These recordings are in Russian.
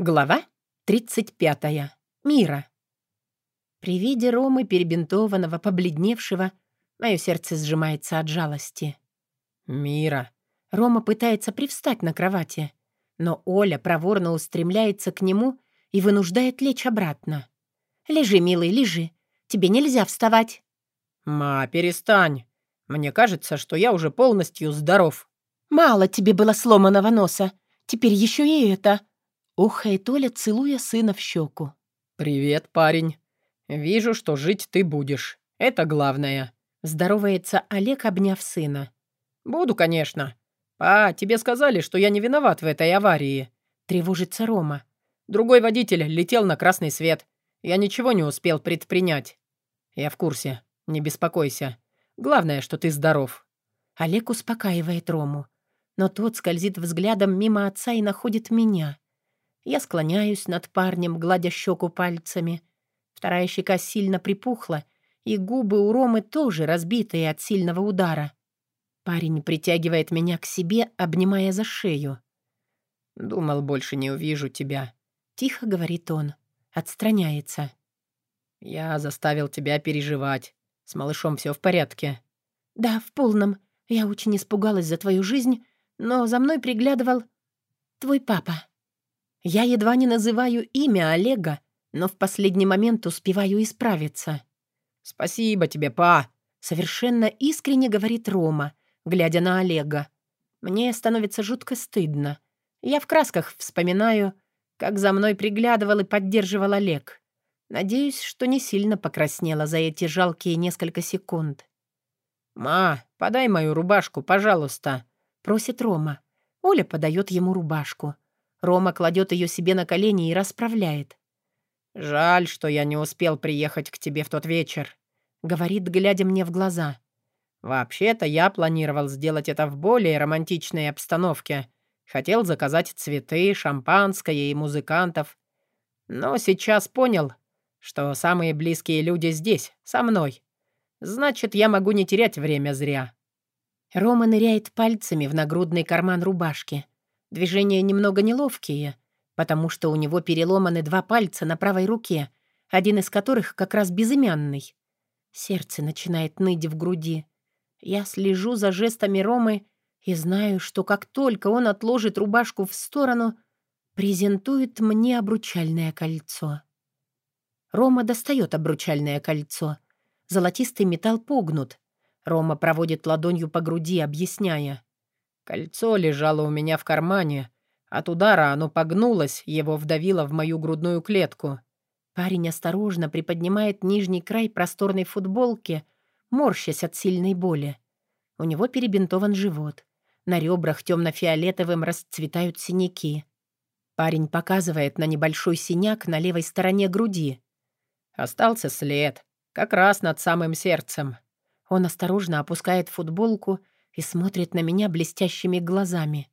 Глава 35. Мира. При виде Ромы, перебинтованного, побледневшего, мое сердце сжимается от жалости. «Мира». Рома пытается привстать на кровати, но Оля проворно устремляется к нему и вынуждает лечь обратно. «Лежи, милый, лежи. Тебе нельзя вставать». «Ма, перестань. Мне кажется, что я уже полностью здоров». «Мало тебе было сломанного носа. Теперь еще и это», Охает Оля, целуя сына в щеку. «Привет, парень. Вижу, что жить ты будешь. Это главное». Здоровается Олег, обняв сына. «Буду, конечно. Па, тебе сказали, что я не виноват в этой аварии». Тревожится Рома. «Другой водитель летел на красный свет. Я ничего не успел предпринять». «Я в курсе. Не беспокойся. Главное, что ты здоров». Олег успокаивает Рому. Но тот скользит взглядом мимо отца и находит меня. Я склоняюсь над парнем, гладя щеку пальцами. Вторая щека сильно припухла, и губы у Ромы тоже разбитые от сильного удара. Парень притягивает меня к себе, обнимая за шею. «Думал, больше не увижу тебя», — тихо говорит он. Отстраняется. «Я заставил тебя переживать. С малышом все в порядке?» «Да, в полном. Я очень испугалась за твою жизнь, но за мной приглядывал твой папа». Я едва не называю имя Олега, но в последний момент успеваю исправиться. «Спасибо тебе, па!» — совершенно искренне говорит Рома, глядя на Олега. Мне становится жутко стыдно. Я в красках вспоминаю, как за мной приглядывал и поддерживал Олег. Надеюсь, что не сильно покраснела за эти жалкие несколько секунд. «Ма, подай мою рубашку, пожалуйста», — просит Рома. Оля подает ему рубашку. Рома кладет ее себе на колени и расправляет. «Жаль, что я не успел приехать к тебе в тот вечер», — говорит, глядя мне в глаза. «Вообще-то я планировал сделать это в более романтичной обстановке. Хотел заказать цветы, шампанское и музыкантов. Но сейчас понял, что самые близкие люди здесь, со мной. Значит, я могу не терять время зря». Рома ныряет пальцами в нагрудный карман рубашки — Движения немного неловкие, потому что у него переломаны два пальца на правой руке, один из которых как раз безымянный. Сердце начинает ныть в груди. Я слежу за жестами Ромы и знаю, что как только он отложит рубашку в сторону, презентует мне обручальное кольцо. Рома достает обручальное кольцо. Золотистый металл погнут. Рома проводит ладонью по груди, объясняя. Кольцо лежало у меня в кармане. От удара оно погнулось, его вдавило в мою грудную клетку. Парень осторожно приподнимает нижний край просторной футболки, морщась от сильной боли. У него перебинтован живот. На ребрах темно-фиолетовым расцветают синяки. Парень показывает на небольшой синяк на левой стороне груди. Остался след, как раз над самым сердцем. Он осторожно опускает футболку и смотрит на меня блестящими глазами.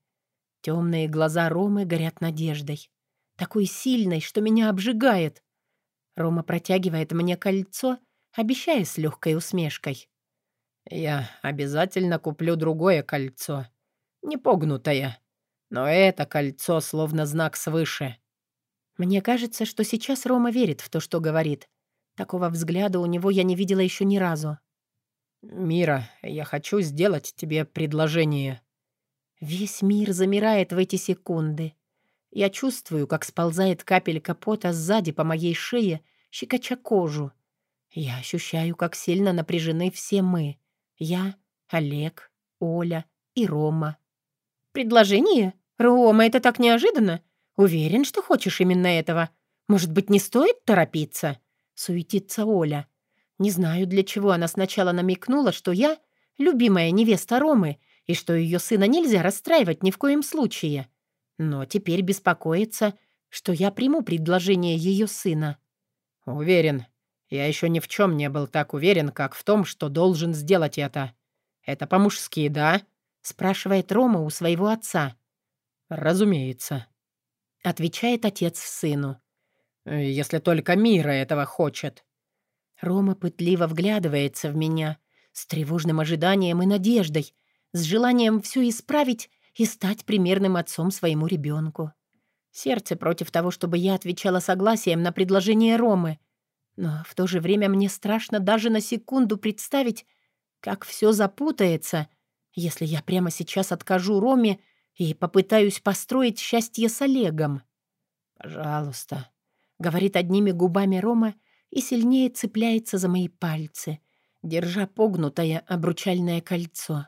Темные глаза Ромы горят надеждой. Такой сильной, что меня обжигает. Рома протягивает мне кольцо, обещая с легкой усмешкой. «Я обязательно куплю другое кольцо. Не погнутое. Но это кольцо словно знак свыше». Мне кажется, что сейчас Рома верит в то, что говорит. Такого взгляда у него я не видела еще ни разу. «Мира, я хочу сделать тебе предложение». Весь мир замирает в эти секунды. Я чувствую, как сползает капелька пота сзади по моей шее, щекоча кожу. Я ощущаю, как сильно напряжены все мы. Я, Олег, Оля и Рома. «Предложение? Рома, это так неожиданно. Уверен, что хочешь именно этого. Может быть, не стоит торопиться?» Суетится Оля. Не знаю, для чего она сначала намекнула, что я — любимая невеста Ромы, и что ее сына нельзя расстраивать ни в коем случае. Но теперь беспокоится, что я приму предложение ее сына. «Уверен. Я еще ни в чем не был так уверен, как в том, что должен сделать это. Это по-мужски, да?» — спрашивает Рома у своего отца. «Разумеется», — отвечает отец сыну. «Если только Мира этого хочет». Рома пытливо вглядывается в меня с тревожным ожиданием и надеждой, с желанием все исправить и стать примерным отцом своему ребенку. Сердце против того, чтобы я отвечала согласием на предложение Ромы. Но в то же время мне страшно даже на секунду представить, как все запутается, если я прямо сейчас откажу Роме и попытаюсь построить счастье с Олегом. «Пожалуйста», — говорит одними губами Рома и сильнее цепляется за мои пальцы, держа погнутое обручальное кольцо.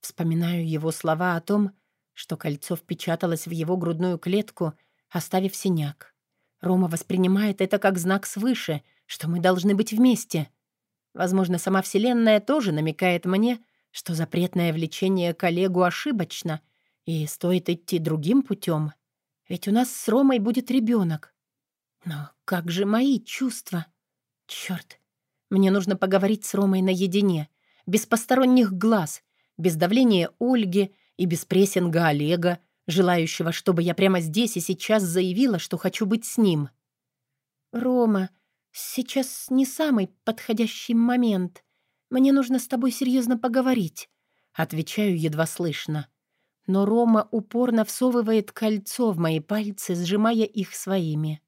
Вспоминаю его слова о том, что кольцо впечаталось в его грудную клетку, оставив синяк. Рома воспринимает это как знак свыше, что мы должны быть вместе. Возможно, сама Вселенная тоже намекает мне, что запретное влечение коллегу ошибочно, и стоит идти другим путем. Ведь у нас с Ромой будет ребенок. Но как же мои чувства? Черт, мне нужно поговорить с Ромой наедине, без посторонних глаз, без давления Ольги и без прессинга Олега, желающего, чтобы я прямо здесь и сейчас заявила, что хочу быть с ним. «Рома, сейчас не самый подходящий момент. Мне нужно с тобой серьезно поговорить», — отвечаю едва слышно. Но Рома упорно всовывает кольцо в мои пальцы, сжимая их своими.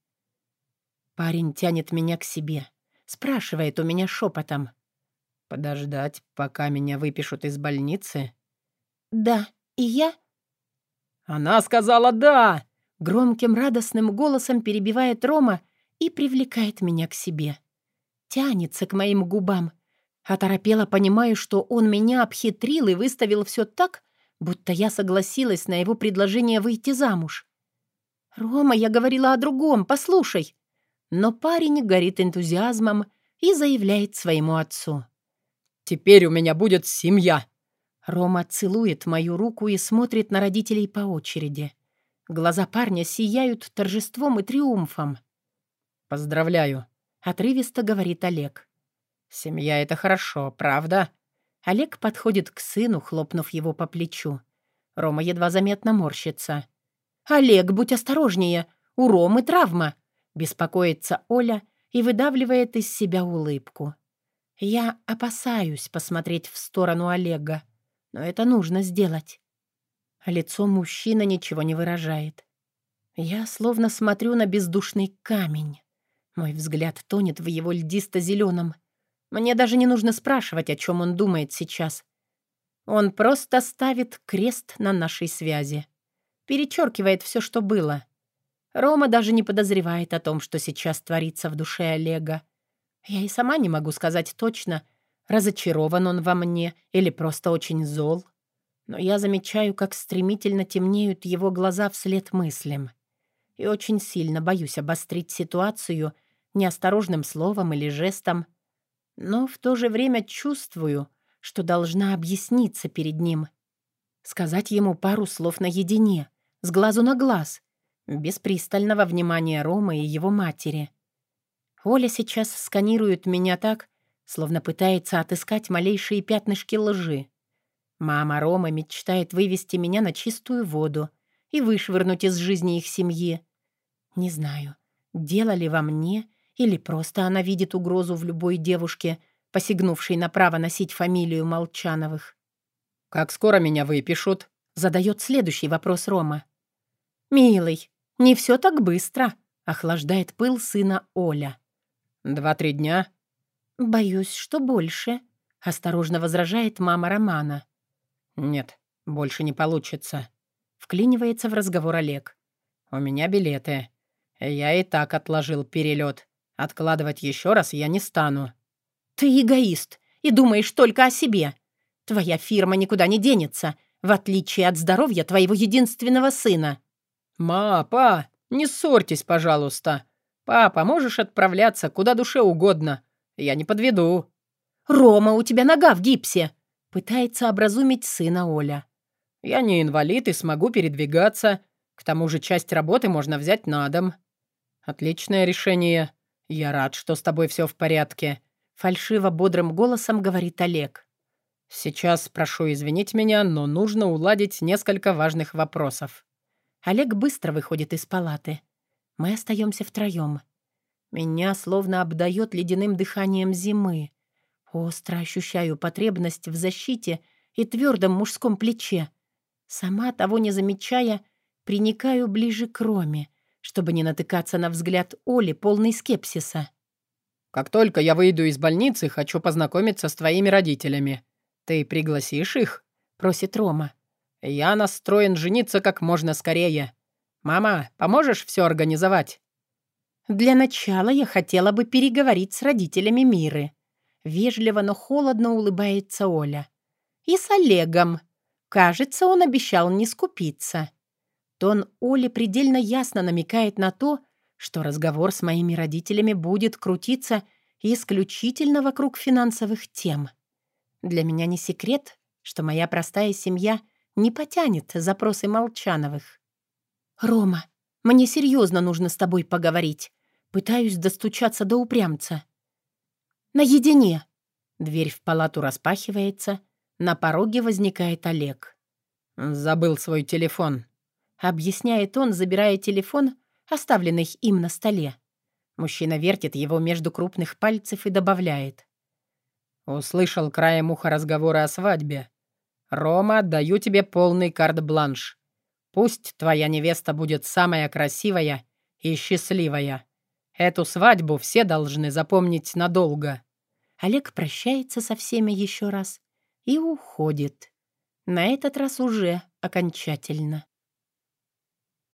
Парень тянет меня к себе, спрашивает у меня шепотом. «Подождать, пока меня выпишут из больницы?» «Да, и я?» «Она сказала «да!»» Громким радостным голосом перебивает Рома и привлекает меня к себе. Тянется к моим губам. Оторопела, понимаю, что он меня обхитрил и выставил все так, будто я согласилась на его предложение выйти замуж. «Рома, я говорила о другом, послушай!» Но парень горит энтузиазмом и заявляет своему отцу. «Теперь у меня будет семья!» Рома целует мою руку и смотрит на родителей по очереди. Глаза парня сияют торжеством и триумфом. «Поздравляю», — отрывисто говорит Олег. «Семья — это хорошо, правда?» Олег подходит к сыну, хлопнув его по плечу. Рома едва заметно морщится. «Олег, будь осторожнее! У Ромы травма!» Беспокоится Оля и выдавливает из себя улыбку. Я опасаюсь посмотреть в сторону Олега, но это нужно сделать. Лицо мужчины ничего не выражает. Я словно смотрю на бездушный камень. Мой взгляд тонет в его льдисто-зеленом. Мне даже не нужно спрашивать, о чем он думает сейчас. Он просто ставит крест на нашей связи. Перечеркивает все, что было. Рома даже не подозревает о том, что сейчас творится в душе Олега. Я и сама не могу сказать точно, разочарован он во мне или просто очень зол. Но я замечаю, как стремительно темнеют его глаза вслед мыслям. И очень сильно боюсь обострить ситуацию неосторожным словом или жестом, но в то же время чувствую, что должна объясниться перед ним. Сказать ему пару слов наедине, с глазу на глаз, без пристального внимания Ромы и его матери. Оля сейчас сканирует меня так, словно пытается отыскать малейшие пятнышки лжи. Мама Ромы мечтает вывести меня на чистую воду и вышвырнуть из жизни их семьи. Не знаю, дело ли во мне, или просто она видит угрозу в любой девушке, посягнувшей на право носить фамилию Молчановых. «Как скоро меня выпишут?» — задает следующий вопрос Рома. «Милый, «Не все так быстро», — охлаждает пыл сына Оля. «Два-три дня?» «Боюсь, что больше», — осторожно возражает мама Романа. «Нет, больше не получится», — вклинивается в разговор Олег. «У меня билеты. Я и так отложил перелет. Откладывать еще раз я не стану». «Ты эгоист и думаешь только о себе. Твоя фирма никуда не денется, в отличие от здоровья твоего единственного сына». «Ма, па, не ссорьтесь, пожалуйста. Папа, можешь отправляться куда душе угодно. Я не подведу». «Рома, у тебя нога в гипсе!» Пытается образумить сына Оля. «Я не инвалид и смогу передвигаться. К тому же часть работы можно взять на дом». «Отличное решение. Я рад, что с тобой все в порядке», — фальшиво бодрым голосом говорит Олег. «Сейчас прошу извинить меня, но нужно уладить несколько важных вопросов». Олег быстро выходит из палаты. Мы остаемся втроем. Меня словно обдает ледяным дыханием зимы. Остро ощущаю потребность в защите и твердом мужском плече. Сама того не замечая, Приникаю ближе к Роме, чтобы не натыкаться на взгляд Оли, полный скепсиса. «Как только я выйду из больницы, хочу познакомиться с твоими родителями. Ты пригласишь их?» — просит Рома. «Я настроен жениться как можно скорее. Мама, поможешь все организовать?» «Для начала я хотела бы переговорить с родителями Миры». Вежливо, но холодно улыбается Оля. «И с Олегом. Кажется, он обещал не скупиться». Тон Оли предельно ясно намекает на то, что разговор с моими родителями будет крутиться исключительно вокруг финансовых тем. Для меня не секрет, что моя простая семья не потянет запросы Молчановых. «Рома, мне серьезно нужно с тобой поговорить. Пытаюсь достучаться до упрямца». «Наедине!» Дверь в палату распахивается. На пороге возникает Олег. «Забыл свой телефон», — объясняет он, забирая телефон, оставленный им на столе. Мужчина вертит его между крупных пальцев и добавляет. «Услышал краем уха разговора о свадьбе. Рома, даю тебе полный карт-бланш. Пусть твоя невеста будет самая красивая и счастливая. Эту свадьбу все должны запомнить надолго». Олег прощается со всеми еще раз и уходит. На этот раз уже окончательно.